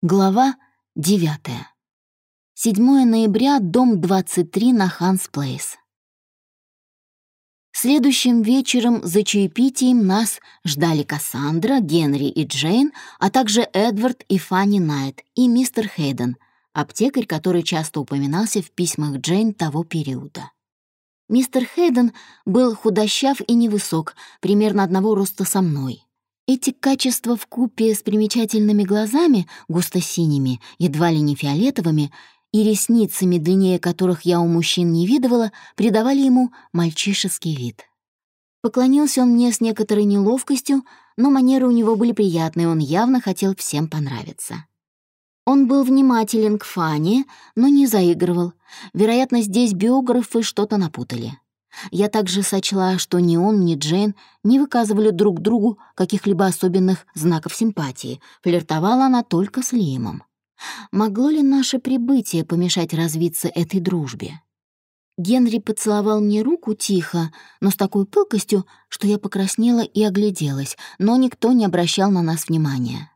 Глава 9. 7 ноября, дом 23 на Ханс Плейс. Следующим вечером за чаепитием нас ждали Кассандра, Генри и Джейн, а также Эдвард и Фанни Найт и мистер Хейден, аптекарь, который часто упоминался в письмах Джейн того периода. Мистер Хейден был худощав и невысок, примерно одного роста со мной — эти качества в купе с примечательными глазами, густо-синими, едва ли не фиолетовыми, и ресницами, длиннее которых я у мужчин не видывала, придавали ему мальчишеский вид. Поклонился он мне с некоторой неловкостью, но манеры у него были приятные, он явно хотел всем понравиться. Он был внимателен к Фане, но не заигрывал. Вероятно, здесь биографы что-то напутали. Я также сочла, что ни он, ни Джейн не выказывали друг другу каких-либо особенных знаков симпатии. Флиртовала она только с Лимом. Могло ли наше прибытие помешать развиться этой дружбе? Генри поцеловал мне руку тихо, но с такой пылкостью, что я покраснела и огляделась, но никто не обращал на нас внимания.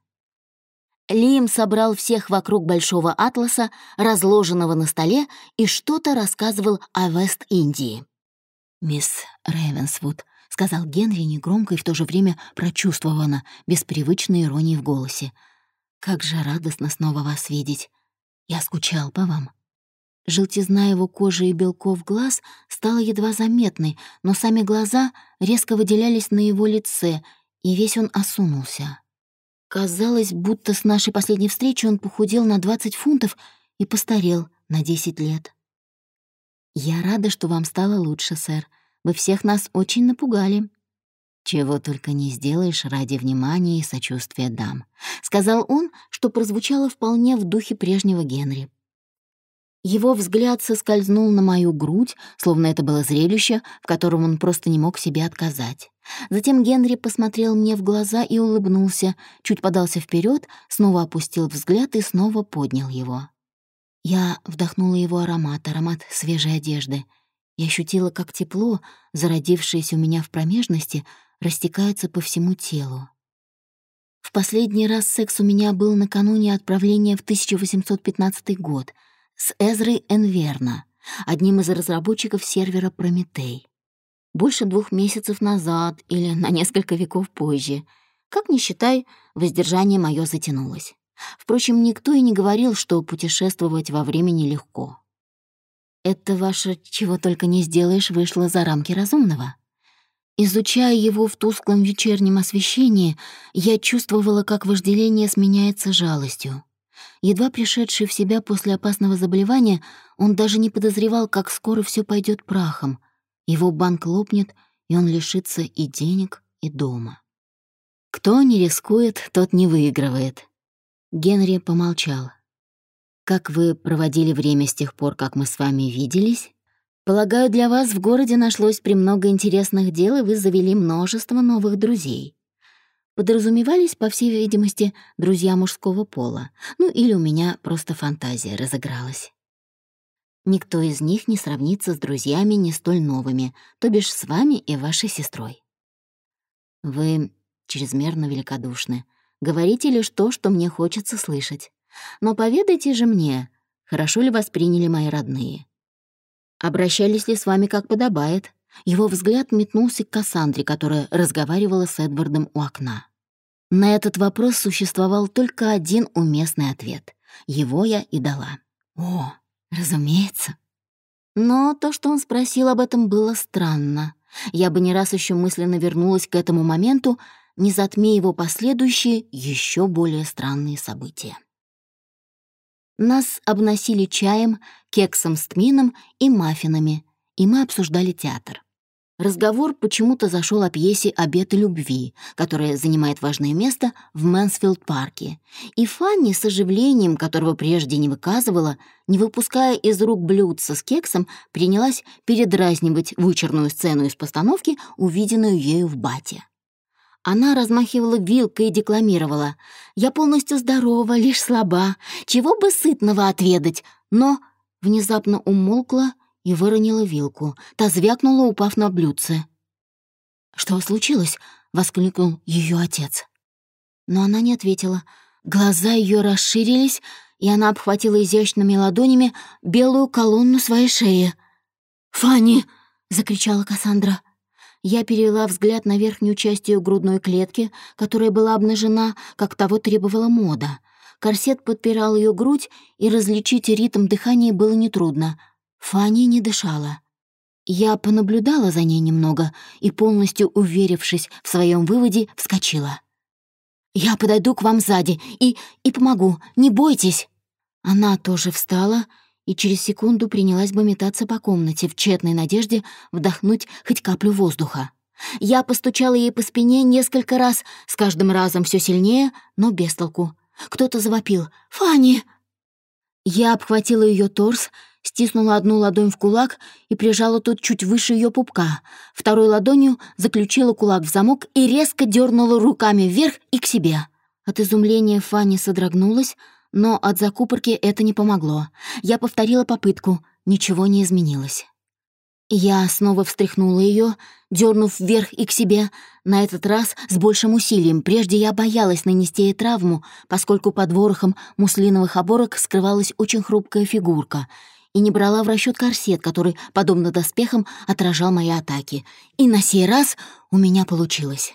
Лим собрал всех вокруг большого атласа, разложенного на столе, и что-то рассказывал о Вест-Индии. «Мисс Рейвенсвуд», — сказал Генри негромко и в то же время прочувствованно, без привычной иронии в голосе. «Как же радостно снова вас видеть. Я скучал по вам». Желтизна его кожи и белков глаз стала едва заметной, но сами глаза резко выделялись на его лице, и весь он осунулся. Казалось, будто с нашей последней встречи он похудел на 20 фунтов и постарел на 10 лет. «Я рада, что вам стало лучше, сэр. Вы всех нас очень напугали». «Чего только не сделаешь ради внимания и сочувствия дам», — сказал он, что прозвучало вполне в духе прежнего Генри. Его взгляд соскользнул на мою грудь, словно это было зрелище, в котором он просто не мог себе отказать. Затем Генри посмотрел мне в глаза и улыбнулся, чуть подался вперед, снова опустил взгляд и снова поднял его. Я вдохнула его аромат, аромат свежей одежды. Я ощутила, как тепло, зародившееся у меня в промежности, растекается по всему телу. В последний раз секс у меня был накануне отправления в 1815 год с Эзрой Энверна, одним из разработчиков сервера «Прометей». Больше двух месяцев назад или на несколько веков позже. Как ни считай, воздержание мое затянулось. Впрочем, никто и не говорил, что путешествовать во времени легко. Это ваше «чего только не сделаешь» вышло за рамки разумного. Изучая его в тусклом вечернем освещении, я чувствовала, как вожделение сменяется жалостью. Едва пришедший в себя после опасного заболевания, он даже не подозревал, как скоро все пойдет прахом. Его банк лопнет, и он лишится и денег, и дома. Кто не рискует, тот не выигрывает. Генри помолчал. «Как вы проводили время с тех пор, как мы с вами виделись? Полагаю, для вас в городе нашлось премного интересных дел, и вы завели множество новых друзей. Подразумевались, по всей видимости, друзья мужского пола. Ну или у меня просто фантазия разыгралась. Никто из них не сравнится с друзьями не столь новыми, то бишь с вами и вашей сестрой. Вы чрезмерно великодушны, Говорите лишь то, что мне хочется слышать. Но поведайте же мне, хорошо ли восприняли мои родные. Обращались ли с вами как подобает? Его взгляд метнулся к Кассандре, которая разговаривала с Эдвардом у окна. На этот вопрос существовал только один уместный ответ. Его я и дала. О, разумеется. Но то, что он спросил об этом, было странно. Я бы не раз еще мысленно вернулась к этому моменту, не затмя его последующие, еще более странные события. Нас обносили чаем, кексом с тмином и маффинами, и мы обсуждали театр. Разговор почему-то зашел о пьесе «Обеты любви», которая занимает важное место в Мэнсфилд-парке. И Фанни с оживлением, которого прежде не выказывала, не выпуская из рук блюдца с кексом, принялась передразнивать вычурную сцену из постановки, увиденную ею в Бате. Она размахивала вилкой и декламировала. «Я полностью здорова, лишь слаба. Чего бы сытного отведать?» Но внезапно умолкла и выронила вилку. Та звякнула, упав на блюдце. «Что случилось?» — воскликнул ее отец. Но она не ответила. Глаза ее расширились, и она обхватила изящными ладонями белую колонну своей шеи. «Фанни!» — закричала Кассандра. Я перевела взгляд на верхнюю часть ее грудной клетки, которая была обнажена, как того требовала мода. Корсет подпирал ее грудь, и различить ритм дыхания было нетрудно. Фанни не дышала. Я понаблюдала за ней немного и, полностью уверившись в своем выводе, вскочила. «Я подойду к вам сзади и... и помогу, не бойтесь!» Она тоже встала и через секунду принялась бы метаться по комнате в тщетной надежде вдохнуть хоть каплю воздуха. Я постучала ей по спине несколько раз, с каждым разом все сильнее, но без толку. Кто-то завопил «Фанни!». Я обхватила ее торс, стиснула одну ладонь в кулак и прижала тут чуть выше ее пупка. Второй ладонью заключила кулак в замок и резко дернула руками вверх и к себе. От изумления Фанни содрогнулась, но от закупорки это не помогло. Я повторила попытку, ничего не изменилось. Я снова встряхнула ее, дернув вверх и к себе, на этот раз с большим усилием. Прежде я боялась нанести ей травму, поскольку под ворохом муслиновых оборок скрывалась очень хрупкая фигурка, и не брала в расчет корсет, который, подобно доспехам, отражал мои атаки. И на сей раз у меня получилось.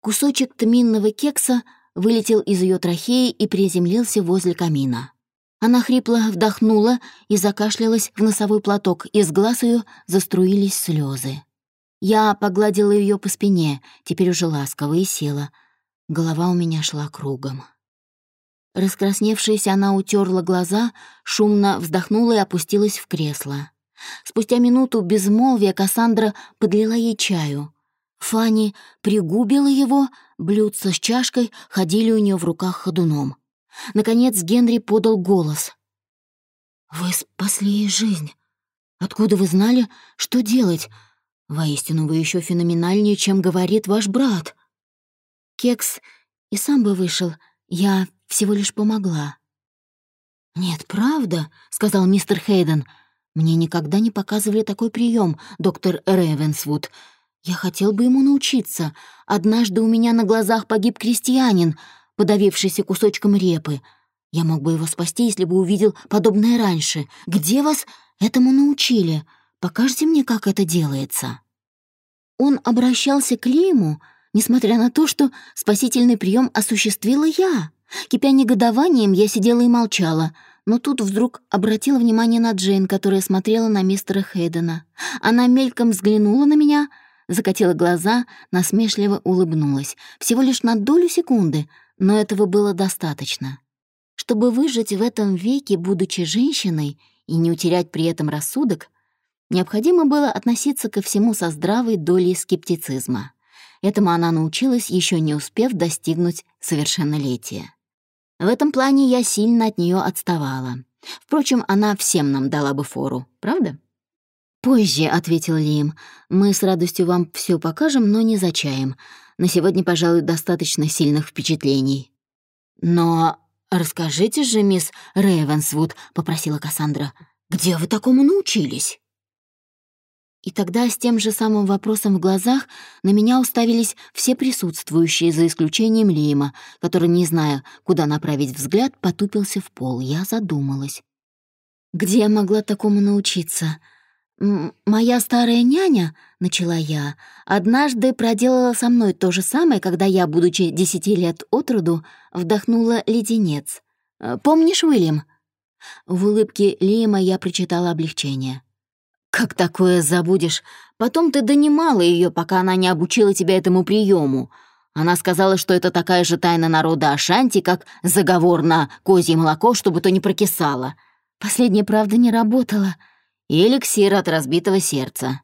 Кусочек тминного кекса вылетел из ее трахеи и приземлился возле камина. Она хрипло вдохнула и закашлялась в носовой платок, из глаз ее заструились слезы. Я погладила ее по спине, теперь уже ласково, и села. Голова у меня шла кругом. Раскрасневшаяся она утерла глаза, шумно вздохнула и опустилась в кресло. Спустя минуту безмолвия Кассандра подлила ей чаю. Фанни пригубила его, блюдца с чашкой ходили у нее в руках ходуном. Наконец Генри подал голос. «Вы спасли ей жизнь. Откуда вы знали, что делать? Воистину, вы еще феноменальнее, чем говорит ваш брат». Кекс и сам бы вышел, я всего лишь помогла. «Нет, правда», — сказал мистер Хейден. «Мне никогда не показывали такой прием, доктор Рейвенсвуд. Я хотел бы ему научиться. Однажды у меня на глазах погиб крестьянин, подавившийся кусочком репы. Я мог бы его спасти, если бы увидел подобное раньше. Где вас этому научили? Покажите мне, как это делается». Он обращался к Лиму, несмотря на то, что спасительный прием осуществила я. Кипя негодованием, я сидела и молчала, но тут вдруг обратила внимание на Джейн, которая смотрела на мистера Хейдена. Она мельком взглянула на меня, закатила глаза, насмешливо улыбнулась. Всего лишь на долю секунды, но этого было достаточно. Чтобы выжить в этом веке, будучи женщиной, и не утерять при этом рассудок, необходимо было относиться ко всему со здравой долей скептицизма. Этому она научилась, еще не успев достигнуть совершеннолетия. В этом плане я сильно от нее отставала. Впрочем, она всем нам дала бы фору, правда? «Позже», — ответил Лим. «Мы с радостью вам все покажем, но не за чаем. На сегодня, пожалуй, достаточно сильных впечатлений». «Но расскажите же, мисс Рейвенсвуд», — попросила Кассандра, «где вы такому научились?» И тогда с тем же самым вопросом в глазах на меня уставились все присутствующие, за исключением Лима, который, не зная, куда направить взгляд, потупился в пол. Я задумалась. «Где я могла такому научиться?» «Моя старая няня», — начала я, «однажды проделала со мной то же самое, когда я, будучи десяти лет от роду, вдохнула леденец. Помнишь, Уильям?» В улыбке Лима я прочитала облегчение. «Как такое забудешь? Потом ты донимала ее, пока она не обучила тебя этому приему. Она сказала, что это такая же тайна народа Ашанти, как заговор на козье молоко, чтобы то не прокисало. Последняя правда не работала. И эликсир от разбитого сердца».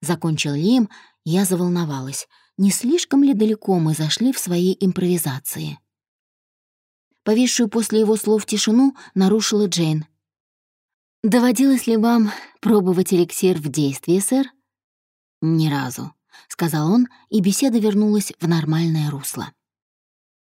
Закончил Лим, я заволновалась. Не слишком ли далеко мы зашли в своей импровизации? Повисшую после его слов тишину нарушила Джейн. «Доводилось ли вам пробовать эликсир в действии, сэр?» «Ни разу», — сказал он, и беседа вернулась в нормальное русло.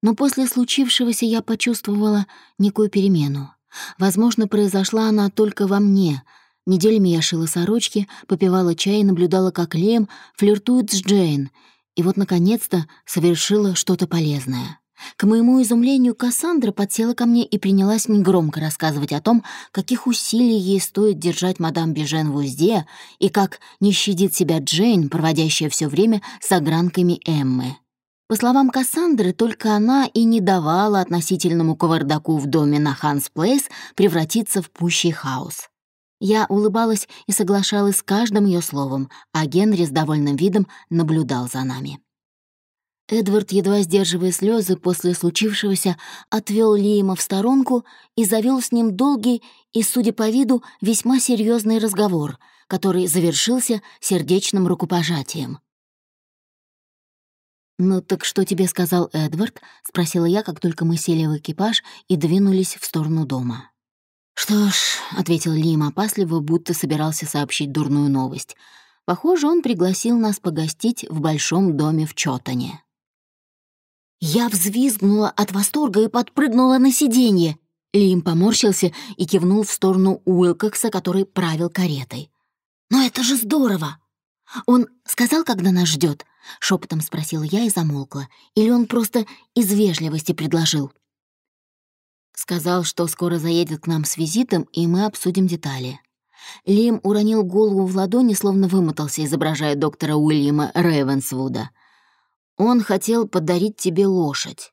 Но после случившегося я почувствовала некую перемену. Возможно, произошла она только во мне. Неделями я шила сорочки, попивала чай и наблюдала, как Лем флиртует с Джейн, и вот, наконец-то, совершила что-то полезное. К моему изумлению, Кассандра подсела ко мне и принялась негромко рассказывать о том, каких усилий ей стоит держать мадам Бежен в узде и как не щадит себя Джейн, проводящая все время с огранками Эммы. По словам Кассандры, только она и не давала относительному кавардаку в доме на Ханс Плейс превратиться в пущий хаос. Я улыбалась и соглашалась с каждым ее словом, а Генри с довольным видом наблюдал за нами. Эдвард, едва сдерживая слезы после случившегося, отвел Лиема в сторонку и завел с ним долгий и, судя по виду, весьма серьезный разговор, который завершился сердечным рукопожатием. «Ну так что тебе сказал Эдвард?» — спросила я, как только мы сели в экипаж и двинулись в сторону дома. «Что ж», — ответил Лим опасливо, будто собирался сообщить дурную новость. «Похоже, он пригласил нас погостить в большом доме в Чотане». Я взвизгнула от восторга и подпрыгнула на сиденье. Лим поморщился и кивнул в сторону Уилкокса, который правил каретой. «Но это же здорово!» «Он сказал, когда нас ждет? шепотом спросила я и замолкла. «Или он просто из вежливости предложил?» Сказал, что скоро заедет к нам с визитом, и мы обсудим детали. Лим уронил голову в ладони, словно вымотался, изображая доктора Уильяма Рейвенсвуда — он хотел подарить тебе лошадь.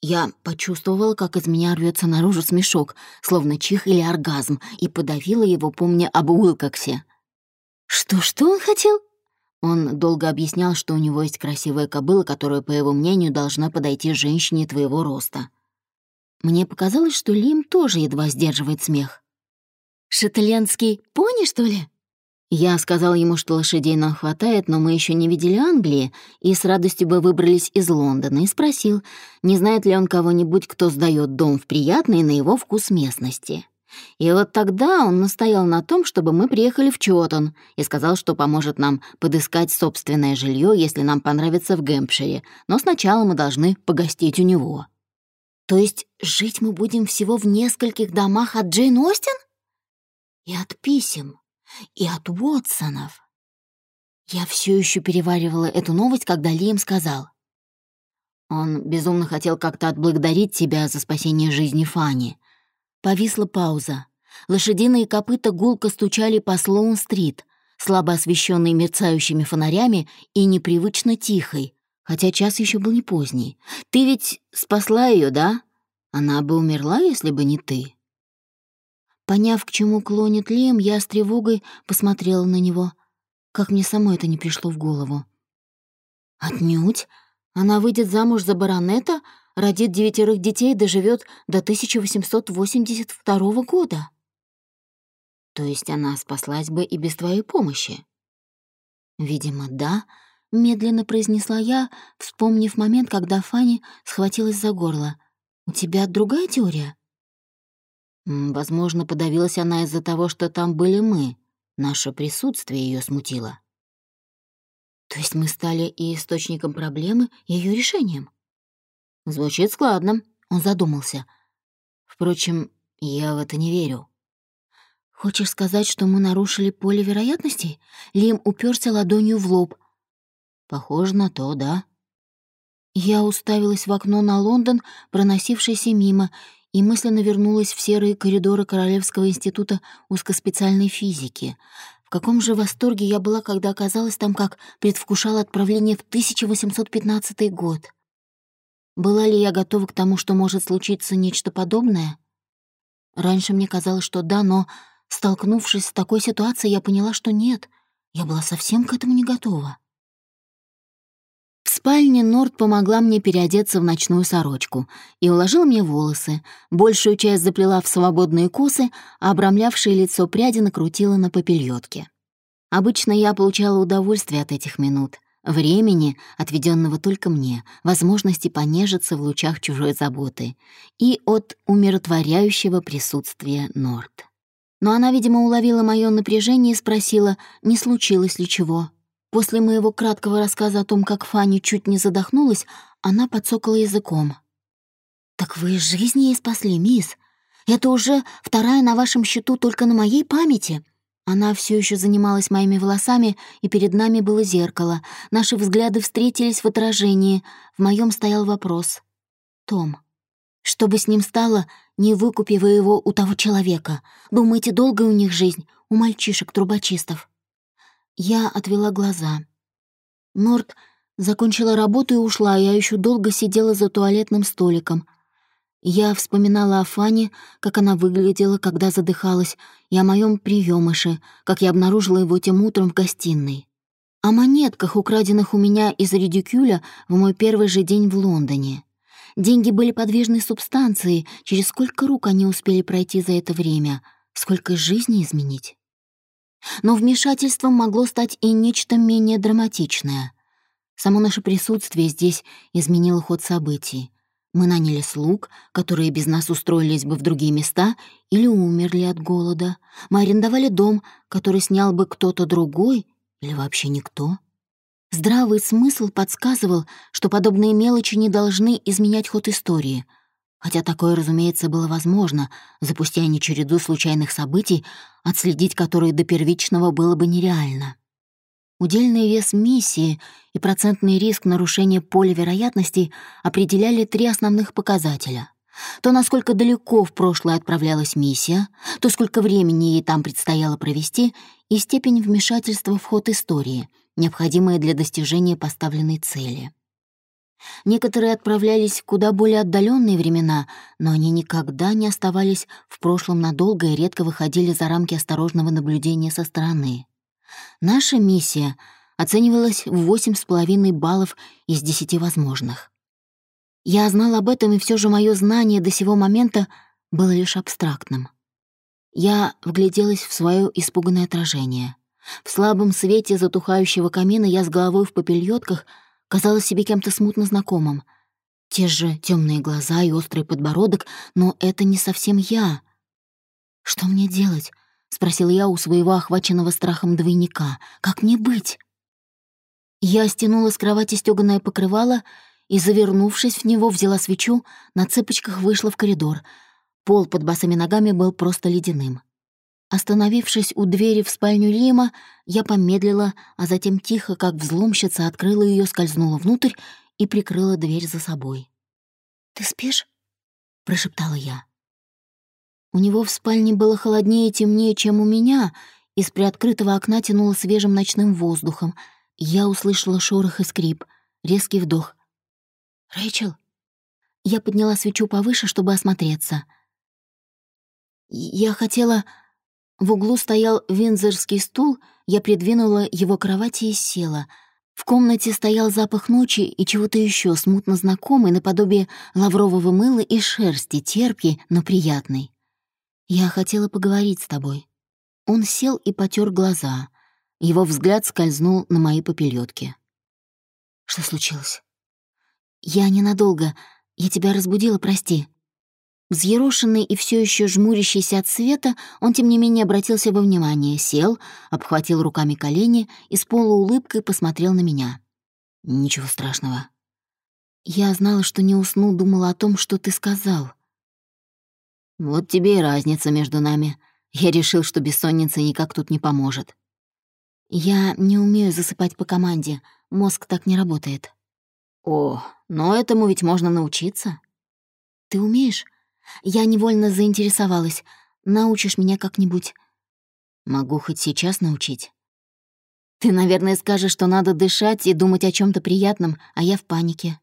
Я почувствовала, как из меня рвется наружу смешок, словно чих или оргазм, и подавила его, помня об Уилкоксе. «Что-что он хотел?» Он долго объяснял, что у него есть красивая кобыла, которая, по его мнению, должна подойти женщине твоего роста. Мне показалось, что Лим тоже едва сдерживает смех. «Шотландский пони, что ли?» Я сказал ему, что лошадей нам хватает, но мы еще не видели Англии, и с радостью бы выбрались из Лондона, и спросил, не знает ли он кого-нибудь, кто сдает дом в приятной на его вкус местности. И вот тогда он настоял на том, чтобы мы приехали в Чотон, и сказал, что поможет нам подыскать собственное жилье, если нам понравится в Гэмпшире, но сначала мы должны погостить у него. То есть жить мы будем всего в нескольких домах от Джейн Остин? И от писем, и от Уотсонов. Я все еще переваривала эту новость, когда Лиам сказал. Он безумно хотел как-то отблагодарить тебя за спасение жизни Фани. Повисла пауза. Лошадиные копыта гулко стучали по Слоун-стрит, слабо освещенной мерцающими фонарями и непривычно тихой, хотя час еще был не поздний. Ты ведь спасла ее, да? Она бы умерла, если бы не ты. Поняв, к чему клонит Лем, я с тревогой посмотрела на него. Как мне самой это не пришло в голову. «Отнюдь. Она выйдет замуж за баронета, родит девятерых детей и доживет до 1882 года». «То есть она спаслась бы и без твоей помощи?» «Видимо, да», — медленно произнесла я, вспомнив момент, когда Фанни схватилась за горло. «У тебя другая теория?» Возможно, подавилась она из-за того, что там были мы. Наше присутствие ее смутило. То есть мы стали и источником проблемы, и ее решением? Звучит складно, он задумался. Впрочем, я в это не верю. Хочешь сказать, что мы нарушили поле вероятностей? Лим уперся ладонью в лоб. Похоже на то, да. Я уставилась в окно на Лондон, проносившийся мимо, и мысленно вернулась в серые коридоры Королевского института узкоспециальной физики. В каком же восторге я была, когда оказалась там, как предвкушала отправление в 1815 год. Была ли я готова к тому, что может случиться нечто подобное? Раньше мне казалось, что да, но, столкнувшись с такой ситуацией, я поняла, что нет. Я была совсем к этому не готова спальне Норд помогла мне переодеться в ночную сорочку и уложила мне волосы. Большую часть заплела в свободные косы, а обрамлявшее лицо пряди накрутила на попельотке. Обычно я получала удовольствие от этих минут, времени, отведенного только мне, возможности понежиться в лучах чужой заботы и от умиротворяющего присутствия Норд. Но она, видимо, уловила мое напряжение и спросила, не случилось ли чего. После моего краткого рассказа о том, как Фанни чуть не задохнулась, она подсокала языком. «Так вы жизни ей спасли, мисс. Это уже вторая на вашем счету только на моей памяти». Она все еще занималась моими волосами, и перед нами было зеркало. Наши взгляды встретились в отражении. В моем стоял вопрос. Том. Что бы с ним стало, не выкупив его у того человека? Думаете, долгая у них жизнь, у мальчишек-трубочистов?» Я отвела глаза. Норт закончила работу и ушла, а я еще долго сидела за туалетным столиком. Я вспоминала о Фане, как она выглядела, когда задыхалась, и о моем приемыше, как я обнаружила его тем утром в гостиной. О монетках, украденных у меня из редикюля в мой первый же день в Лондоне. Деньги были подвижной субстанцией, через сколько рук они успели пройти за это время, сколько жизней изменить. Но вмешательством могло стать и нечто менее драматичное. Само наше присутствие здесь изменило ход событий. Мы наняли слуг, которые без нас устроились бы в другие места или умерли от голода. Мы арендовали дом, который снял бы кто-то другой или вообще никто. Здравый смысл подсказывал, что подобные мелочи не должны изменять ход истории. Хотя такое, разумеется, было возможно, запустя не череду случайных событий, отследить которые до первичного было бы нереально. Удельный вес миссии и процентный риск нарушения поля вероятностей определяли три основных показателя. То, насколько далеко в прошлое отправлялась миссия, то, сколько времени ей там предстояло провести, и степень вмешательства в ход истории — необходимые для достижения поставленной цели. Некоторые отправлялись в куда более отдаленные времена, но они никогда не оставались в прошлом надолго и редко выходили за рамки осторожного наблюдения со стороны. Наша миссия оценивалась в восемь с половиной баллов из десяти возможных. Я знал об этом, и все же мое знание до сего момента было лишь абстрактным. Я вгляделась в свое испуганное отражение — в слабом свете затухающего камина я с головой в попельотках казалась себе кем-то смутно знакомым. Те же темные глаза и острый подбородок, но это не совсем я. «Что мне делать?» — спросила я у своего охваченного страхом двойника. «Как мне быть?» Я стянула с кровати стёганое покрывало и, завернувшись в него, взяла свечу, на цыпочках вышла в коридор. Пол под босыми ногами был просто ледяным. Остановившись у двери в спальню Лима, я помедлила, а затем тихо, как взломщица, открыла ее, скользнула внутрь и прикрыла дверь за собой. «Ты спишь?» — прошептала я. У него в спальне было холоднее и темнее, чем у меня, из приоткрытого окна тянуло свежим ночным воздухом. Я услышала шорох и скрип, резкий вдох. «Рэйчел?» Я подняла свечу повыше, чтобы осмотреться. «Я хотела...» В углу стоял винзорский стул, я придвинула его к кровати и села. В комнате стоял запах ночи и чего-то еще смутно знакомый, наподобие лаврового мыла и шерсти, терпкий, но приятный. «Я хотела поговорить с тобой». Он сел и потер глаза. Его взгляд скользнул на мои попелётки. «Что случилось?» «Я ненадолго. Я тебя разбудила, прости». Взъерошенный и все еще жмурящийся от света, он, тем не менее, обратился во внимание, сел, обхватил руками колени и с полуулыбкой посмотрел на меня. «Ничего страшного». «Я знала, что не усну, думала о том, что ты сказал». «Вот тебе и разница между нами. Я решил, что бессонница никак тут не поможет». «Я не умею засыпать по команде. Мозг так не работает». «О, но этому ведь можно научиться». «Ты умеешь?» Я невольно заинтересовалась. Научишь меня как-нибудь? Могу хоть сейчас научить. Ты, наверное, скажешь, что надо дышать и думать о чем то приятном, а я в панике.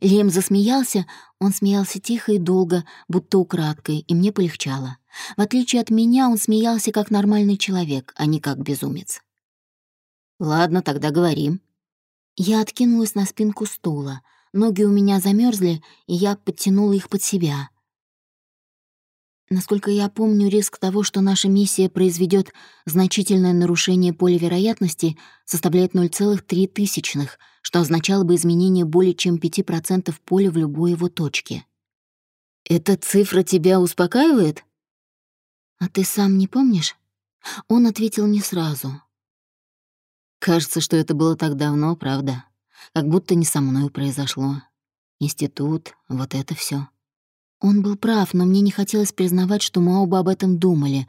Лем засмеялся, он смеялся тихо и долго, будто украдкой, и мне полегчало. В отличие от меня, он смеялся как нормальный человек, а не как безумец. «Ладно, тогда говорим». Я откинулась на спинку стула. Ноги у меня замерзли, и я подтянула их под себя. Насколько я помню, риск того, что наша миссия произведет значительное нарушение поля вероятности, составляет 0,3 тысячных, что означало бы изменение более чем 5% поля в любой его точке. «Эта цифра тебя успокаивает?» «А ты сам не помнишь?» Он ответил не сразу. «Кажется, что это было так давно, правда? Как будто не со мной произошло. Институт, вот это все. Он был прав, но мне не хотелось признавать, что мы оба об этом думали.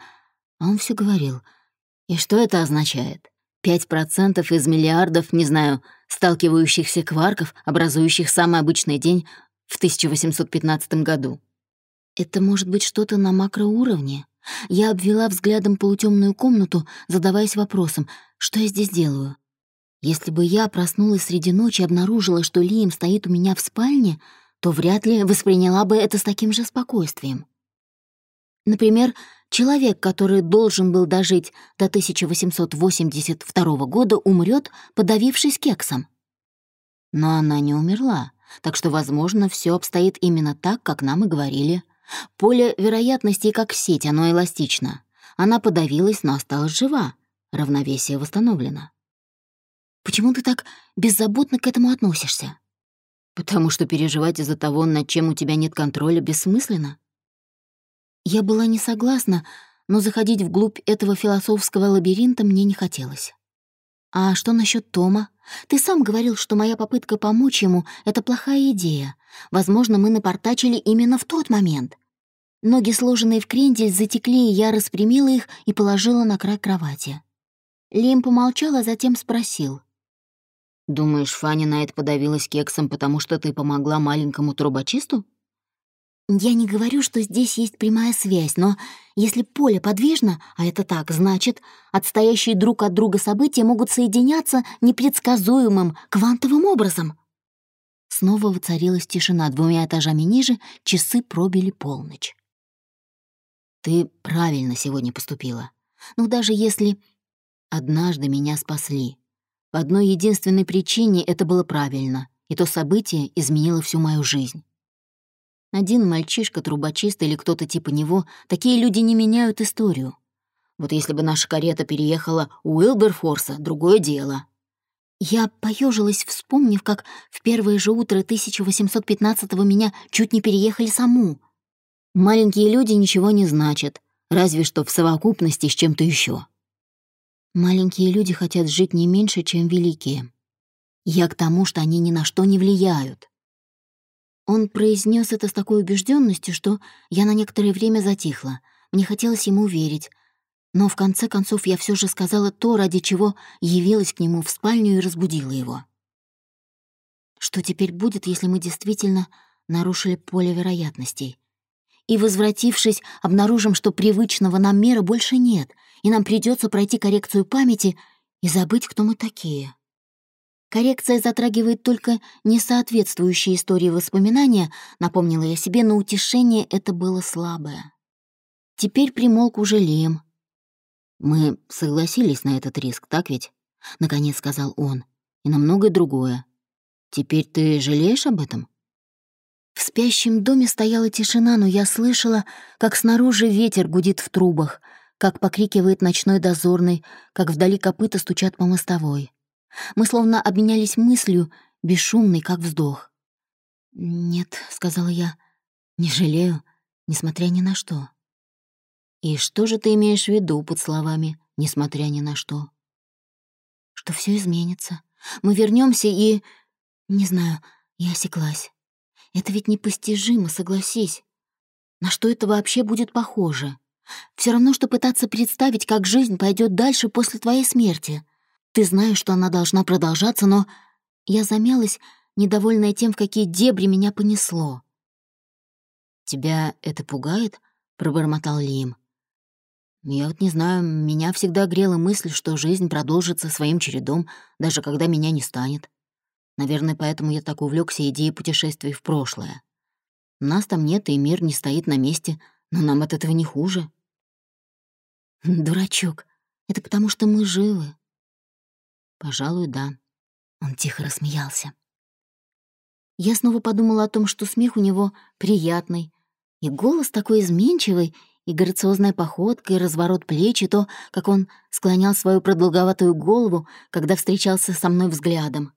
А он все говорил. И что это означает? Пять процентов из миллиардов, не знаю, сталкивающихся кварков, образующих самый обычный день, в 1815 году. Это может быть что-то на макроуровне. Я обвела взглядом полутемную комнату, задаваясь вопросом, что я здесь делаю. Если бы я проснулась среди ночи и обнаружила, что Лием стоит у меня в спальне, то вряд ли восприняла бы это с таким же спокойствием. Например, человек, который должен был дожить до 1882 года, умрет, подавившись кексом. Но она не умерла, так что, возможно, все обстоит именно так, как нам и говорили. Поле вероятностей как сеть, оно эластично. Она подавилась, но осталась жива. Равновесие восстановлено. Почему ты так беззаботно к этому относишься? Потому что переживать из-за того, над чем у тебя нет контроля, бессмысленно. Я была не согласна, но заходить вглубь этого философского лабиринта мне не хотелось. «А что насчет Тома? Ты сам говорил, что моя попытка помочь ему — это плохая идея. Возможно, мы напортачили именно в тот момент. Ноги, сложенные в крендель, затекли, и я распрямила их и положила на край кровати. Лим помолчал, а затем спросил. «Думаешь, Фанни на это подавилась кексом, потому что ты помогла маленькому трубочисту?» Я не говорю, что здесь есть прямая связь, но если поле подвижно, а это так, значит, отстоящие друг от друга события могут соединяться непредсказуемым квантовым образом. Снова воцарилась тишина. Двумя этажами ниже часы пробили полночь. Ты правильно сегодня поступила. Ну, даже если однажды меня спасли. По одной единственной причине это было правильно, и то событие изменило всю мою жизнь. Один мальчишка, трубочист или кто-то типа него, такие люди не меняют историю. Вот если бы наша карета переехала у Уилберфорса, другое дело. Я поежилась, вспомнив, как в первое же утро 1815-го меня чуть не переехали саму. Маленькие люди ничего не значат, разве что в совокупности с чем-то еще. Маленькие люди хотят жить не меньше, чем великие. Я к тому, что они ни на что не влияют. Он произнес это с такой убежденностью, что я на некоторое время затихла. Мне хотелось ему верить. Но в конце концов я все же сказала то, ради чего явилась к нему в спальню и разбудила его. Что теперь будет, если мы действительно нарушили поле вероятностей? И, возвратившись, обнаружим, что привычного нам мира больше нет, и нам придется пройти коррекцию памяти и забыть, кто мы такие. Коррекция затрагивает только несоответствующие истории воспоминания, напомнила я себе, но утешение это было слабое. Теперь примолк уже Лем. «Мы согласились на этот риск, так ведь?» — наконец сказал он. «И на многое другое. Теперь ты жалеешь об этом?» В спящем доме стояла тишина, но я слышала, как снаружи ветер гудит в трубах, как покрикивает ночной дозорный, как вдали копыта стучат по мостовой. Мы словно обменялись мыслью, бесшумный, как вздох. «Нет», — сказала я, — «не жалею, несмотря ни на что». «И что же ты имеешь в виду под словами «несмотря ни на что»?» «Что все изменится. Мы вернемся и...» «Не знаю, я осеклась. Это ведь непостижимо, согласись. На что это вообще будет похоже? Все равно, что пытаться представить, как жизнь пойдет дальше после твоей смерти. Ты знаешь, что она должна продолжаться, но я замялась, недовольная тем, в какие дебри меня понесло. «Тебя это пугает?» — пробормотал Лим. «Я вот не знаю, меня всегда грела мысль, что жизнь продолжится своим чередом, даже когда меня не станет. Наверное, поэтому я так увлекся идеей путешествий в прошлое. Нас там нет, и мир не стоит на месте, но нам от этого не хуже». «Дурачок, это потому что мы живы», «Пожалуй, да». Он тихо рассмеялся. Я снова подумала о том, что смех у него приятный, и голос такой изменчивый, и грациозная походка, и разворот плеч, и то, как он склонял свою продолговатую голову, когда встречался со мной взглядом.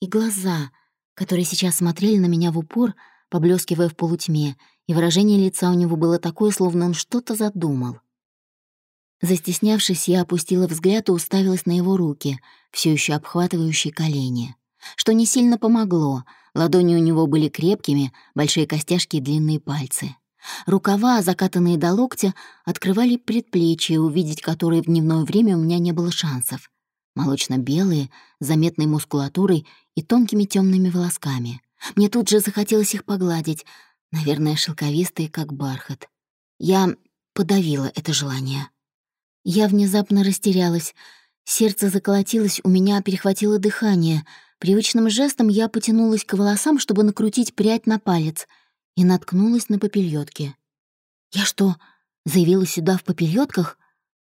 И глаза, которые сейчас смотрели на меня в упор, поблескивая в полутьме, и выражение лица у него было такое, словно он что-то задумал. Застеснявшись, я опустила взгляд и уставилась на его руки, все еще обхватывающие колени. Что не сильно помогло. Ладони у него были крепкими, большие костяшки и длинные пальцы. Рукава, закатанные до локтя, открывали предплечья, увидеть которые в дневное время у меня не было шансов. Молочно-белые, с заметной мускулатурой и тонкими темными волосками. Мне тут же захотелось их погладить, наверное, шелковистые, как бархат. Я подавила это желание. Я внезапно растерялась. Сердце заколотилось, у меня перехватило дыхание. Привычным жестом я потянулась к волосам, чтобы накрутить прядь на палец, и наткнулась на попельотки. «Я что, заявила сюда в попельотках?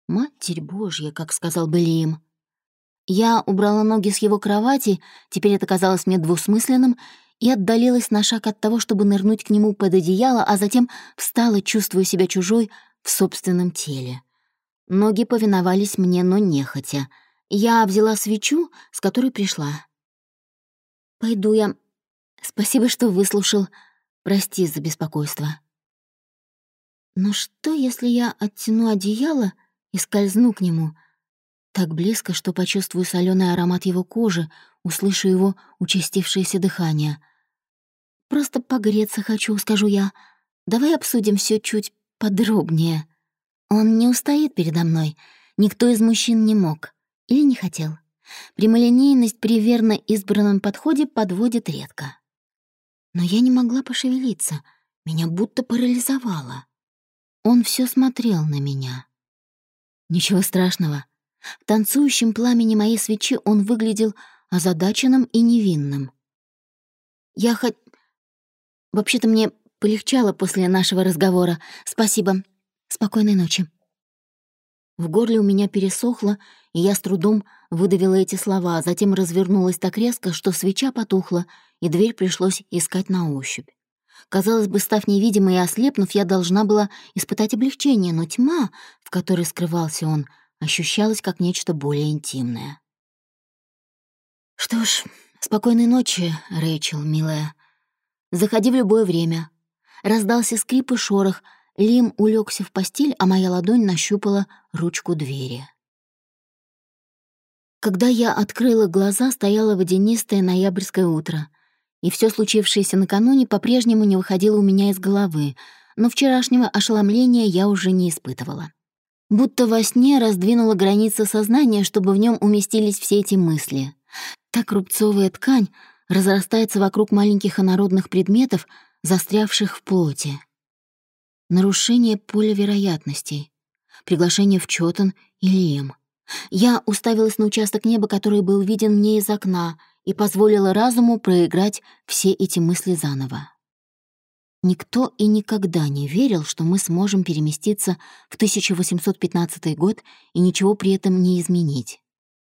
Матерь Божья, как сказал Белием. Я убрала ноги с его кровати, теперь это казалось мне двусмысленным, и отдалилась на шаг от того, чтобы нырнуть к нему под одеяло, а затем встала, чувствуя себя чужой в собственном теле. Ноги повиновались мне, но нехотя. Я взяла свечу, с которой пришла. «Пойду я. Спасибо, что выслушал. Прости за беспокойство». Но что, если я оттяну одеяло и скользну к нему — так близко, что почувствую соленый аромат его кожи, услышу его участившееся дыхание. «Просто погреться хочу», — скажу я. «Давай обсудим все чуть подробнее». Он не устоит передо мной. Никто из мужчин не мог. Или не хотел. Прямолинейность при верно избранном подходе подводит редко. Но я не могла пошевелиться. Меня будто парализовало. Он все смотрел на меня. Ничего страшного. В танцующем пламени моей свечи он выглядел озадаченным и невинным. «Я хоть... Вообще-то мне полегчало после нашего разговора. Спасибо. Спокойной ночи». В горле у меня пересохло, и я с трудом выдавила эти слова, а затем развернулась так резко, что свеча потухла, и дверь пришлось искать на ощупь. Казалось бы, став невидимой и ослепнув, я должна была испытать облегчение, но тьма, в которой скрывался он, ощущалось как нечто более интимное. «Что ж, спокойной ночи, Рэйчел, милая. Заходи в любое время». Раздался скрип и шорох, Лим улегся в постель, а моя ладонь нащупала ручку двери. Когда я открыла глаза, стояло водянистое ноябрьское утро, и все случившееся накануне по-прежнему не выходило у меня из головы, но вчерашнего ошеломления я уже не испытывала. Будто во сне раздвинула границы сознания, чтобы в нем уместились все эти мысли. Так рубцовая ткань разрастается вокруг маленьких инородных предметов, застрявших в плоти. Нарушение поля вероятностей. Приглашение в Чётон и Лием. Я уставилась на участок неба, который был виден мне из окна, и позволила разуму проиграть все эти мысли заново. Никто и никогда не верил, что мы сможем переместиться в 1815 год и ничего при этом не изменить.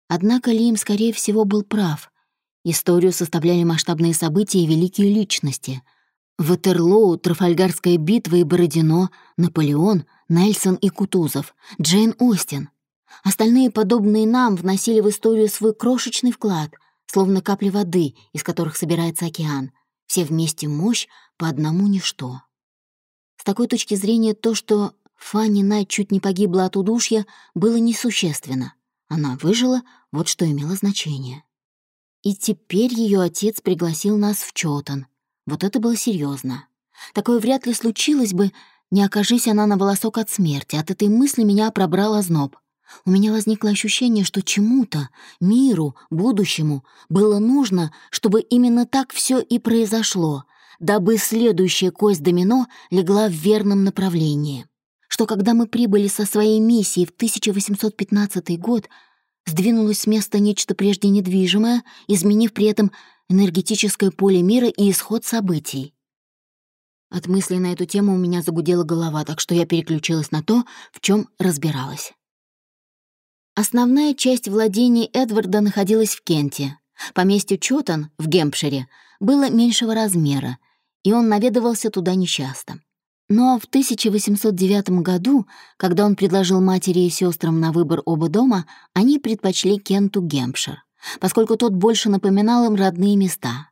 Однако Лим, скорее всего, был прав. Историю составляли масштабные события и великие личности. Ватерлоу, Трафальгарская битва и Бородино, Наполеон, Нельсон и Кутузов, Джейн Остин. Остальные, подобные нам, вносили в историю свой крошечный вклад, словно капли воды, из которых собирается океан. Все вместе мощь, по одному ничто. С такой точки зрения то, что Фанни Найт чуть не погибла от удушья, было несущественно. Она выжила, вот что имело значение. И теперь ее отец пригласил нас в Чотон. Вот это было серьезно. Такое вряд ли случилось бы, не окажись она на волосок от смерти. От этой мысли меня пробрал озноб. У меня возникло ощущение, что чему-то, миру, будущему было нужно, чтобы именно так все и произошло, дабы следующая кость домино легла в верном направлении. Что когда мы прибыли со своей миссией в 1815 год, сдвинулось с места нечто прежде недвижимое, изменив при этом энергетическое поле мира и исход событий. От мыслей на эту тему у меня загудела голова, так что я переключилась на то, в чем разбиралась. Основная часть владений Эдварда находилась в Кенте. Поместье Чотон в Гемпшире было меньшего размера, и он наведывался туда нечасто. Но в 1809 году, когда он предложил матери и сестрам на выбор оба дома, они предпочли Кенту Гемпшир, поскольку тот больше напоминал им родные места.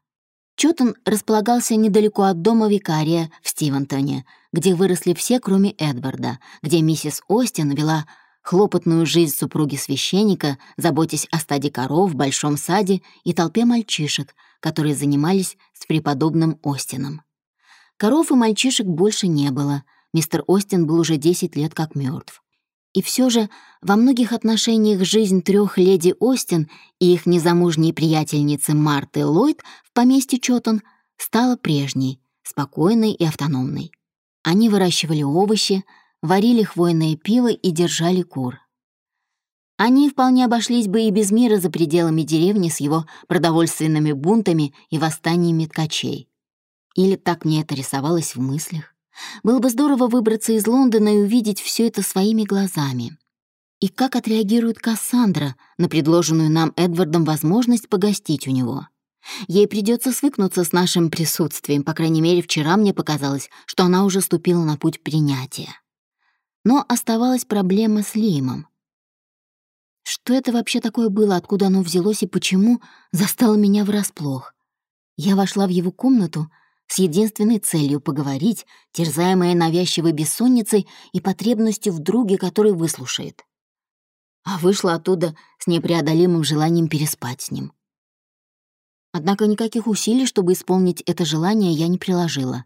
Чотон располагался недалеко от дома викария в Стивентоне, где выросли все, кроме Эдварда, где миссис Остин вела хлопотную жизнь супруги священника, заботясь о стаде коров в большом саде и толпе мальчишек, которые занимались с преподобным Остином. Коров и мальчишек больше не было, мистер Остин был уже 10 лет как мертв. И все же во многих отношениях жизнь трех леди Остин и их незамужней приятельницы Марты Ллойд в поместье Чотон стала прежней, спокойной и автономной. Они выращивали овощи, варили хвойное пиво и держали кур. Они вполне обошлись бы и без мира за пределами деревни с его продовольственными бунтами и восстаниями ткачей. Или так мне это рисовалось в мыслях. Было бы здорово выбраться из Лондона и увидеть все это своими глазами. И как отреагирует Кассандра на предложенную нам Эдвардом возможность погостить у него? Ей придется свыкнуться с нашим присутствием, по крайней мере, вчера мне показалось, что она уже ступила на путь принятия. Но оставалась проблема с Лимом. Что это вообще такое было, откуда оно взялось и почему застало меня врасплох? Я вошла в его комнату с единственной целью поговорить, терзаемая навязчивой бессонницей и потребностью в друге, который выслушает. А вышла оттуда с непреодолимым желанием переспать с ним. Однако никаких усилий, чтобы исполнить это желание, я не приложила,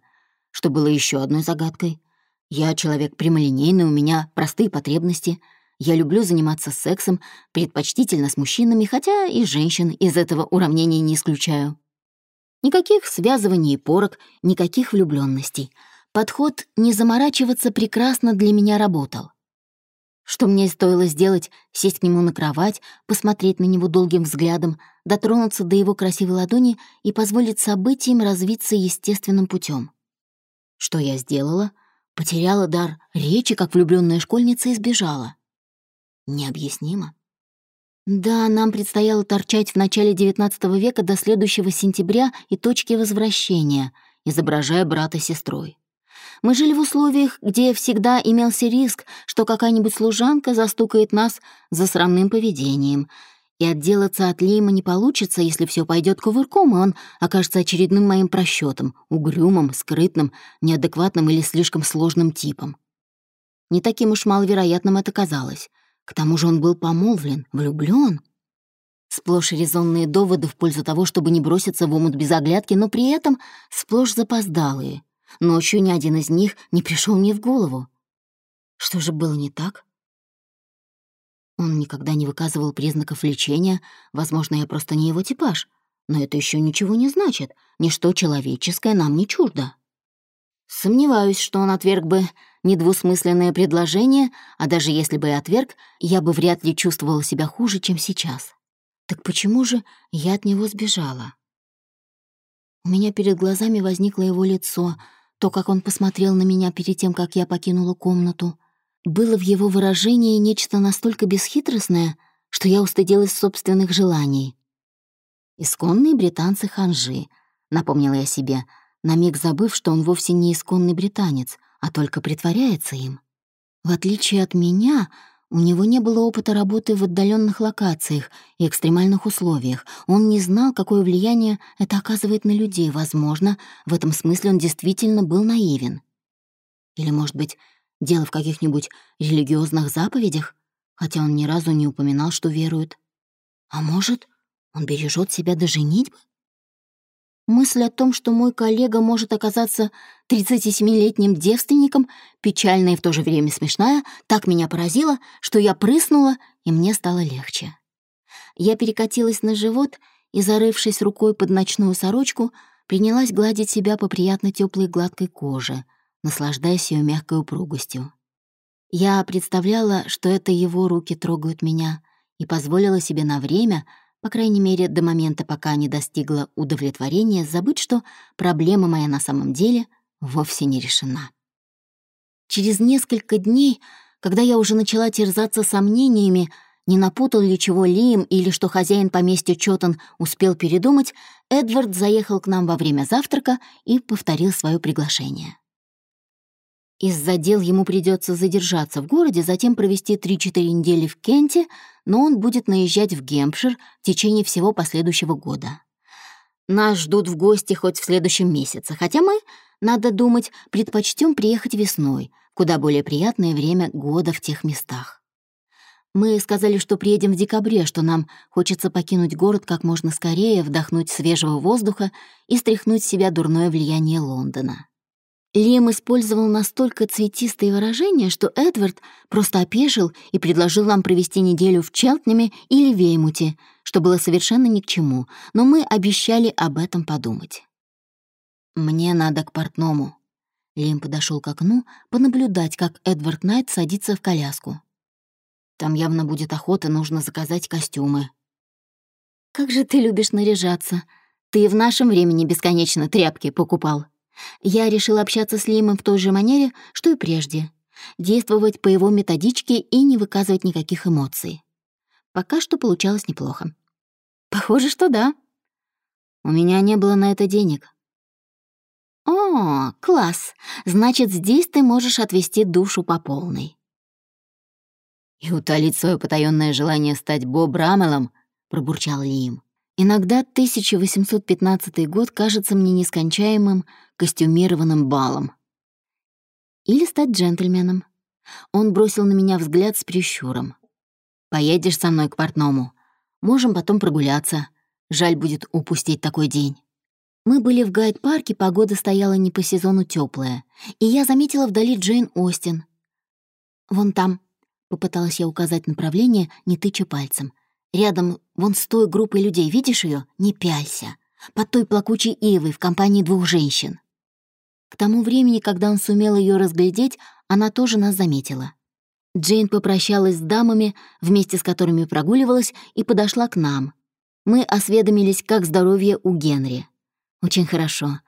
что было еще одной загадкой. Я человек прямолинейный, у меня простые потребности — я люблю заниматься сексом, предпочтительно с мужчинами, хотя и женщин из этого уравнения не исключаю. Никаких связываний и порок, никаких влюбленностей. Подход «не заморачиваться» прекрасно для меня работал. Что мне стоило сделать — сесть к нему на кровать, посмотреть на него долгим взглядом, дотронуться до его красивой ладони и позволить событиям развиться естественным путем. Что я сделала? Потеряла дар речи, как влюбленная школьница, и сбежала. Необъяснимо. Да, нам предстояло торчать в начале XIX века до следующего сентября и точки возвращения, изображая брата сестрой. Мы жили в условиях, где всегда имелся риск, что какая-нибудь служанка застукает нас за срамным поведением, и отделаться от Лима не получится, если все пойдет кувырком, и он окажется очередным моим просчетом, угрюмым, скрытным, неадекватным или слишком сложным типом. Не таким уж маловероятным это казалось. К тому же он был помолвлен, влюблён. Сплошь резонные доводы в пользу того, чтобы не броситься в омут без оглядки, но при этом сплошь запоздалые. Ночью ни один из них не пришел мне в голову. Что же было не так? Он никогда не выказывал признаков лечения, возможно, я просто не его типаж. Но это еще ничего не значит, ничто человеческое нам не чуждо. Сомневаюсь, что он отверг бы недвусмысленное предложение, а даже если бы и отверг, я бы вряд ли чувствовала себя хуже, чем сейчас. Так почему же я от него сбежала? У меня перед глазами возникло его лицо, то, как он посмотрел на меня перед тем, как я покинула комнату. Было в его выражении нечто настолько бесхитростное, что я устыдилась собственных желаний. «Исконные британцы ханжи», — напомнила я себе, на миг забыв, что он вовсе не исконный британец, а только притворяется им. В отличие от меня, у него не было опыта работы в отдаленных локациях и экстремальных условиях. Он не знал, какое влияние это оказывает на людей. Возможно, в этом смысле он действительно был наивен. Или, может быть, дело в каких-нибудь религиозных заповедях, хотя он ни разу не упоминал, что верует. А может, он бережет себя до женитьбы? Мысль о том, что мой коллега может оказаться 37-летним девственником, печальная и в то же время смешная, так меня поразила, что я прыснула, и мне стало легче. Я перекатилась на живот и, зарывшись рукой под ночную сорочку, принялась гладить себя по приятно теплой гладкой коже, наслаждаясь ее мягкой упругостью. Я представляла, что это его руки трогают меня, и позволила себе на время — по крайней мере, до момента, пока не достигла удовлетворения, забыть, что проблема моя на самом деле вовсе не решена. Через несколько дней, когда я уже начала терзаться сомнениями, не напутал ли чего Лием или что хозяин поместья Чотан успел передумать, Эдвард заехал к нам во время завтрака и повторил свое приглашение. Из-за дел ему придется задержаться в городе, затем провести 3-4 недели в Кенте, но он будет наезжать в Гемпшир в течение всего последующего года. Нас ждут в гости хоть в следующем месяце, хотя мы, надо думать, предпочтем приехать весной, куда более приятное время года в тех местах. Мы сказали, что приедем в декабре, что нам хочется покинуть город как можно скорее, вдохнуть свежего воздуха и стряхнуть с себя дурное влияние Лондона. Лем использовал настолько цветистые выражения, что Эдвард просто опешил и предложил нам провести неделю в Челтнеме или Веймуте, что было совершенно ни к чему, но мы обещали об этом подумать. «Мне надо к портному». Лим подошел к окну, понаблюдать, как Эдвард Найт садится в коляску. «Там явно будет охота, нужно заказать костюмы». «Как же ты любишь наряжаться. Ты в нашем времени бесконечно тряпки покупал». Я решила общаться с Лимом в той же манере, что и прежде. Действовать по его методичке и не выказывать никаких эмоций. Пока что получалось неплохо. Похоже, что да. У меня не было на это денег. О, класс. Значит, здесь ты можешь отвести душу по полной. И утолить свое потаённое желание стать Боб Рамелом, пробурчал Лим. Иногда 1815 год кажется мне нескончаемым костюмированным балом. Или стать джентльменом. Он бросил на меня взгляд с прищуром. «Поедешь со мной к портному. Можем потом прогуляться. Жаль будет упустить такой день». Мы были в гайд-парке, погода стояла не по сезону теплая, и я заметила вдали Джейн Остин. «Вон там», — попыталась я указать направление, не тыча пальцем. Рядом, вон с той группой людей, видишь ее? Не пялься. Под той плакучей ивой в компании двух женщин. К тому времени, когда он сумел ее разглядеть, она тоже нас заметила. Джейн попрощалась с дамами, вместе с которыми прогуливалась, и подошла к нам. Мы осведомились, как здоровье у Генри. Очень хорошо.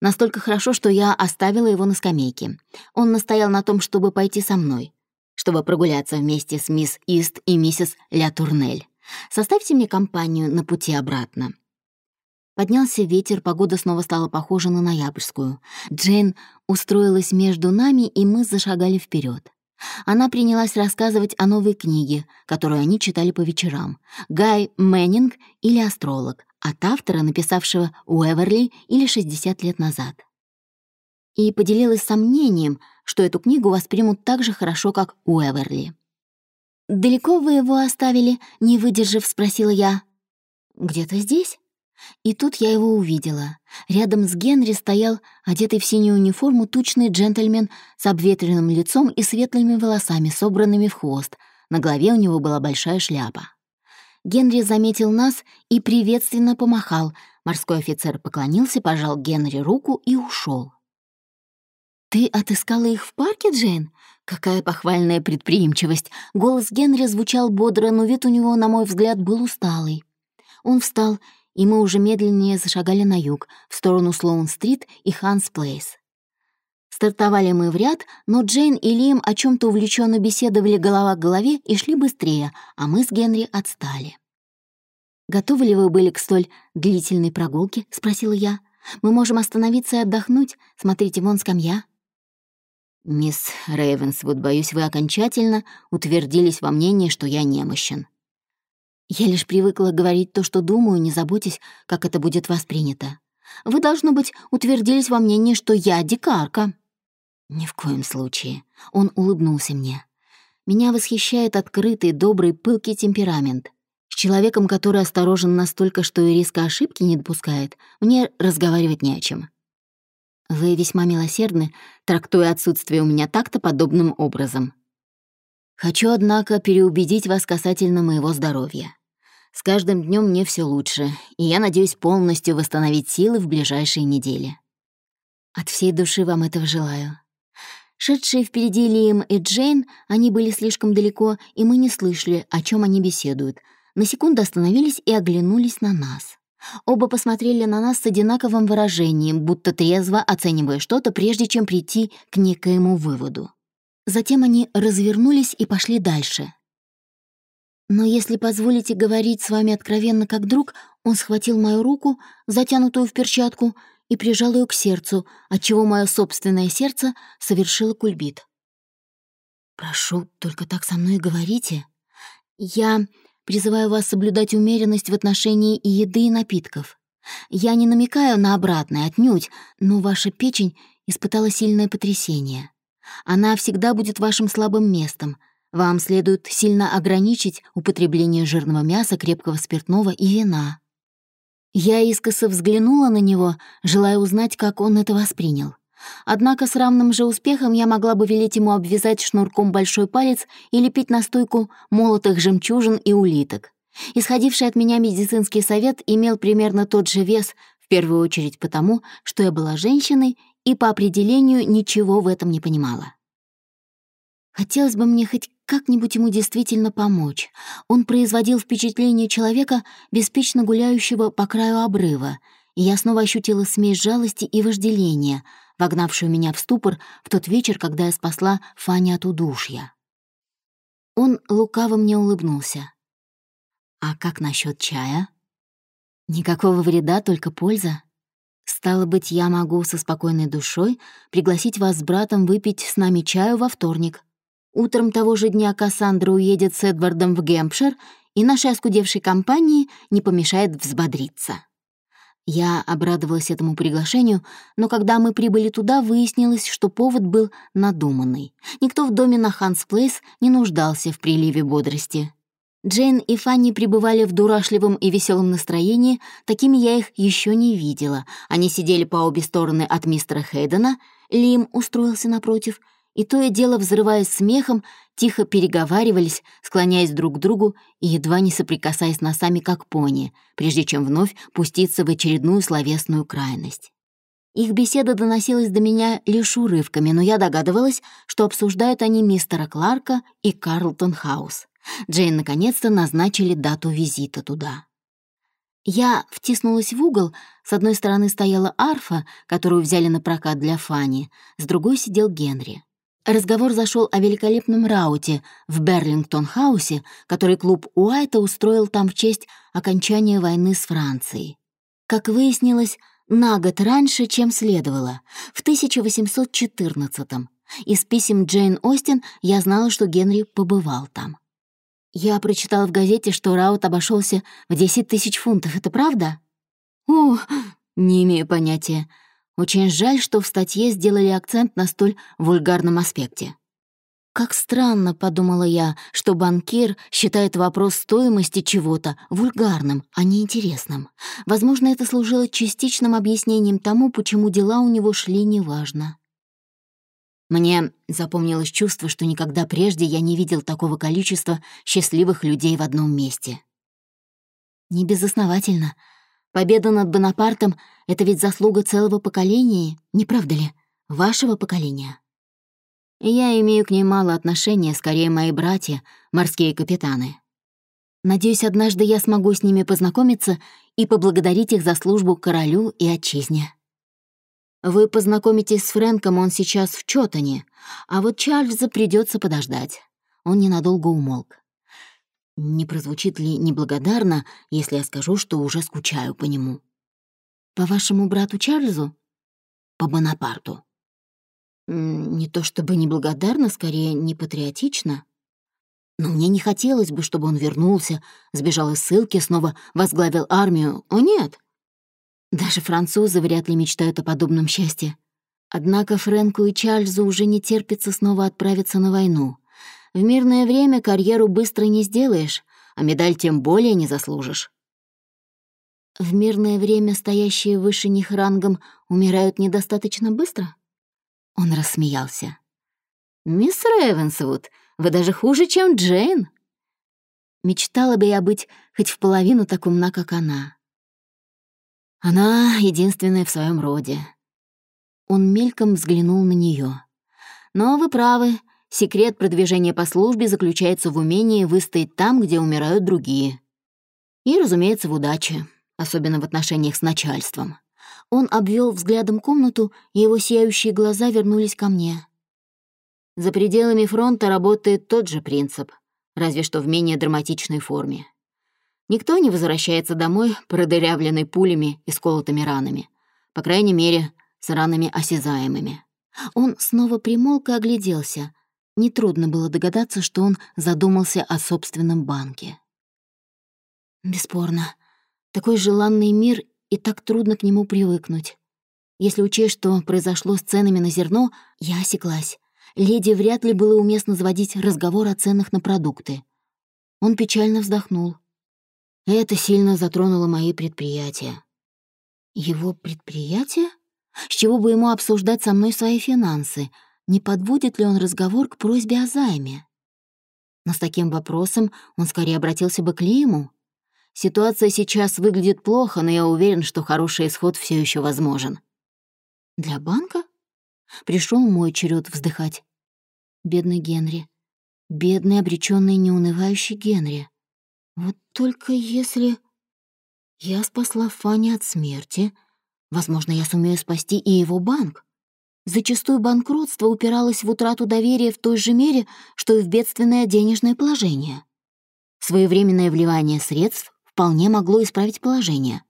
Настолько хорошо, что я оставила его на скамейке. Он настоял на том, чтобы пойти со мной, чтобы прогуляться вместе с мисс Ист и миссис Ля Турнель. Составьте мне компанию на пути обратно». Поднялся ветер, погода снова стала похожа на ноябрьскую. Джейн устроилась между нами, и мы зашагали вперед. Она принялась рассказывать о новой книге, которую они читали по вечерам. «Гай Мэннинг» или «Астролог» от автора, написавшего «Уэверли» или «60 лет назад». И поделилась сомнением, что эту книгу воспримут так же хорошо, как Уэверли. «Далеко вы его оставили?» — не выдержав, спросила я. «Где-то здесь?» И тут я его увидела. Рядом с Генри стоял, одетый в синюю униформу, тучный джентльмен с обветренным лицом и светлыми волосами, собранными в хвост. На голове у него была большая шляпа. Генри заметил нас и приветственно помахал. Морской офицер поклонился, пожал Генри руку и ушел. «Ты отыскала их в парке, Джейн?» Какая похвальная предприимчивость! Голос Генри звучал бодро, но вид у него, на мой взгляд, был усталый. Он встал, и мы уже медленнее зашагали на юг, в сторону Слоун-стрит и Ханс-Плейс. Стартовали мы в ряд, но Джейн и Лиам о чем-то увлеченно беседовали голова к голове и шли быстрее, а мы с Генри отстали. «Готовы ли вы были к столь длительной прогулке?» — спросила я. «Мы можем остановиться и отдохнуть. Смотрите, вон скамья». «Мисс Рейвенсвуд, боюсь, вы окончательно утвердились во мнении, что я немощен». «Я лишь привыкла говорить то, что думаю, не заботьтесь, как это будет воспринято. Вы, должно быть, утвердились во мнении, что я дикарка». «Ни в коем случае». Он улыбнулся мне. «Меня восхищает открытый, добрый, пылкий темперамент. С человеком, который осторожен настолько, что и риска ошибки не допускает, мне разговаривать не о чем. Вы весьма милосердны, трактуя отсутствие у меня такта подобным образом. Хочу, однако, переубедить вас касательно моего здоровья. С каждым днем мне все лучше, и я надеюсь полностью восстановить силы в ближайшие недели. От всей души вам этого желаю. Шедшие впереди Лиам и Джейн, они были слишком далеко, и мы не слышали, о чем они беседуют. На секунду остановились и оглянулись на нас. Оба посмотрели на нас с одинаковым выражением, будто трезво оценивая что-то, прежде чем прийти к некоему выводу. Затем они развернулись и пошли дальше. Но если позволите говорить с вами откровенно как друг, он схватил мою руку, затянутую в перчатку, и прижал ее к сердцу, отчего мое собственное сердце совершило кульбит. «Прошу, только так со мной говорите. Я Призываю вас соблюдать умеренность в отношении и еды, и напитков. Я не намекаю на обратное, отнюдь, но ваша печень испытала сильное потрясение. Она всегда будет вашим слабым местом. Вам следует сильно ограничить употребление жирного мяса, крепкого спиртного и вина. Я искоса взглянула на него, желая узнать, как он это воспринял. Однако с равным же успехом я могла бы велеть ему обвязать шнурком большой палец или пить настойку молотых жемчужин и улиток. Исходивший от меня медицинский совет имел примерно тот же вес В первую очередь потому, что я была женщиной и по определению ничего в этом не понимала. Хотелось бы мне хоть как-нибудь ему действительно помочь. Он производил впечатление человека, беспечно гуляющего по краю обрыва, и я снова ощутила смесь жалости и вожделения, вогнавшую меня в ступор в тот вечер, когда я спасла Фанни от удушья. Он лукаво мне улыбнулся. «А как насчет чая?» Никакого вреда, только польза. Стало быть, я могу со спокойной душой пригласить вас с братом выпить с нами чаю во вторник. Утром того же дня Кассандра уедет с Эдвардом в Гемпшир, и нашей оскудевшей компании не помешает взбодриться. Я обрадовалась этому приглашению, но когда мы прибыли туда, выяснилось, что повод был надуманный. Никто в доме на Ханс Плейс не нуждался в приливе бодрости. Джейн и Фанни пребывали в дурашливом и веселом настроении, такими я их еще не видела. Они сидели по обе стороны от мистера Хейдена, Лим устроился напротив, и то и дело, взрываясь смехом, тихо переговаривались, склоняясь друг к другу и едва не соприкасаясь носами, как пони, прежде чем вновь пуститься в очередную словесную крайность. Их беседа доносилась до меня лишь урывками, но я догадывалась, что обсуждают они мистера Кларка и Карлтон Хаус. Джейн наконец-то назначили дату визита туда. Я втиснулась в угол, с одной стороны стояла арфа, которую взяли на прокат для Фани, с другой сидел Генри. Разговор зашел о великолепном рауте в Берлингтон-хаусе, который клуб Уайта устроил там в честь окончания войны с Францией. Как выяснилось, на год раньше, чем следовало, в 1814-м. Из писем Джейн Остин я знала, что Генри побывал там. Я прочитала в газете, что раут обошелся в 10 тысяч фунтов. Это правда? О, не имею понятия. Очень жаль, что в статье сделали акцент на столь вульгарном аспекте. Как странно, подумала я, что банкир считает вопрос стоимости чего-то вульгарным, а не интересным. Возможно, это служило частичным объяснением тому, почему дела у него шли неважно. Мне запомнилось чувство, что никогда прежде я не видел такого количества счастливых людей в одном месте. Не безосновательно. Победа над Бонапартом — это ведь заслуга целого поколения, не правда ли? Вашего поколения. Я имею к ней мало отношения, скорее мои братья, морские капитаны. Надеюсь, однажды я смогу с ними познакомиться и поблагодарить их за службу королю и отчизне. Вы познакомитесь с Фрэнком, он сейчас в Чотане, а вот Чарльза придется подождать. Он ненадолго умолк. Не прозвучит ли неблагодарно, если я скажу, что уже скучаю по нему? По вашему брату Чарльзу? По Бонапарту. Не то чтобы неблагодарно, скорее непатриотично. Но мне не хотелось бы, чтобы он вернулся, сбежал из ссылки, снова возглавил армию. О, нет! Даже французы вряд ли мечтают о подобном счастье. Однако Фрэнку и Чарльзу уже не терпится снова отправиться на войну. В мирное время карьеру быстро не сделаешь, а медаль тем более не заслужишь. В мирное время стоящие выше них рангом умирают недостаточно быстро? Он рассмеялся. «Мисс Ревенсвуд, вы даже хуже, чем Джейн!» Мечтала бы я быть хоть в половину так умна, как она. Она единственная в своем роде. Он мельком взглянул на нее. Но вы правы, секрет продвижения по службе заключается в умении выстоять там, где умирают другие. И, разумеется, в удаче, особенно в отношениях с начальством. Он обвел взглядом комнату, и его сияющие глаза вернулись ко мне. За пределами фронта работает тот же принцип, разве что в менее драматичной форме. Никто не возвращается домой, продырявленный пулями и сколотыми ранами. По крайней мере, с ранами осязаемыми. Он снова примолк и огляделся. Нетрудно было догадаться, что он задумался о собственном банке. Бесспорно. Такой желанный мир, и так трудно к нему привыкнуть. Если учесть, что произошло с ценами на зерно, я осеклась. Леди вряд ли было уместно заводить разговор о ценах на продукты. Он печально вздохнул. Это сильно затронуло мои предприятия. Его предприятия? С чего бы ему обсуждать со мной свои финансы? Не подводит ли он разговор к просьбе о займе? Но с таким вопросом он скорее обратился бы к Лиму. Ситуация сейчас выглядит плохо, но я уверен, что хороший исход все еще возможен. Для банка? Пришел мой черед вздыхать. Бедный Генри. Бедный, обреченный, неунывающий Генри. Вот только если... Я спасла Фанни от смерти, возможно, я сумею спасти и его банк. Зачастую банкротство упиралось в утрату доверия в той же мере, что и в бедственное денежное положение. Своевременное вливание средств вполне могло исправить положение.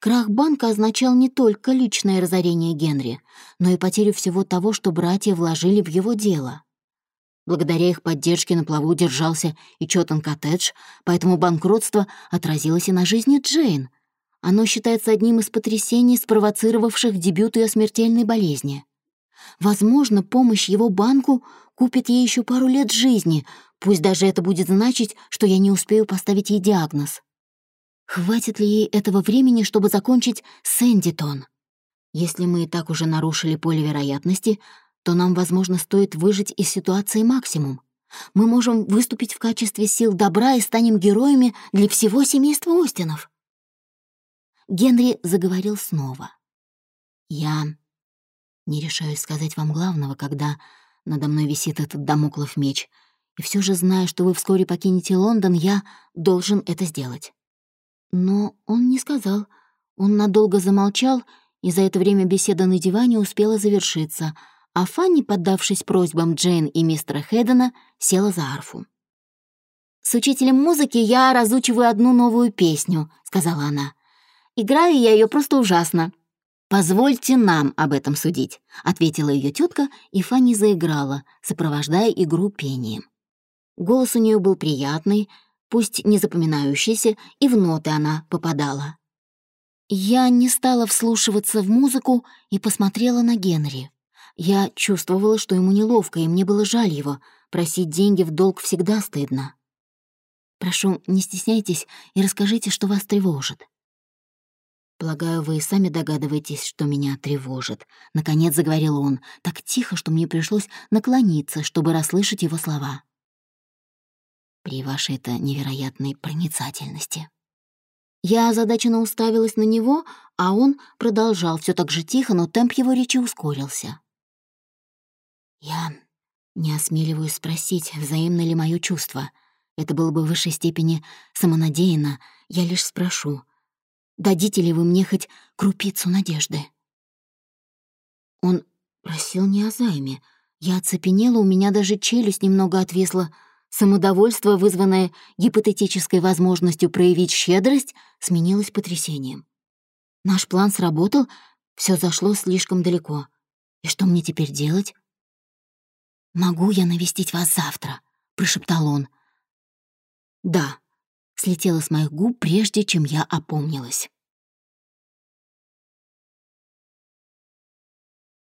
Крах банка означал не только личное разорение Генри, но и потерю всего того, что братья вложили в его дело. Благодаря их поддержке на плаву держался и Чотан Коттедж, поэтому банкротство отразилось и на жизни Джейн. Оно считается одним из потрясений, спровоцировавших дебют ее смертельной болезни. Возможно, помощь его банку купит ей еще пару лет жизни, пусть даже это будет значить, что я не успею поставить ей диагноз. Хватит ли ей этого времени, чтобы закончить Сэндитон? Если мы и так уже нарушили поле вероятности, то нам, возможно, стоит выжить из ситуации максимум. Мы можем выступить в качестве сил добра и станем героями для всего семейства Остинов. Генри заговорил снова. «Я не решаюсь сказать вам главного, когда надо мной висит этот домоклов меч, и все же, зная, что вы вскоре покинете Лондон, я должен это сделать». Но он не сказал. Он надолго замолчал, и за это время беседа на диване успела завершиться, а Фанни, поддавшись просьбам Джейн и мистера Хэддена, села за арфу. «С учителем музыки я разучиваю одну новую песню», — сказала она. «Играю я ее просто ужасно. «Позвольте нам об этом судить», — ответила ее тетка, и Фанни заиграла, сопровождая игру пением. Голос у нее был приятный, пусть не запоминающийся, и в ноты она попадала. Я не стала вслушиваться в музыку и посмотрела на Генри. Я чувствовала, что ему неловко, и мне было жаль его. Просить деньги в долг всегда стыдно. «Прошу, не стесняйтесь и расскажите, что вас тревожит». «Полагаю, вы сами догадываетесь, что меня тревожит», — наконец заговорил он, так тихо, что мне пришлось наклониться, чтобы расслышать его слова. «При вашей-то невероятной проницательности». Я озадаченно уставилась на него, а он продолжал все так же тихо, но темп его речи ускорился. «Я не осмеливаюсь спросить, взаимно ли мое чувство. Это было бы в высшей степени самонадеянно. Я лишь спрошу, Дадите ли вы мне хоть крупицу надежды?» Он просил не о займе. Я оцепенела, у меня даже челюсть немного отвисла. Самодовольство, вызванное гипотетической возможностью проявить щедрость, сменилось потрясением. Наш план сработал, все зашло слишком далеко. И что мне теперь делать? «Могу я навестить вас завтра?» — прошептал он. «Да», слетело с моих губ, прежде чем я опомнилась.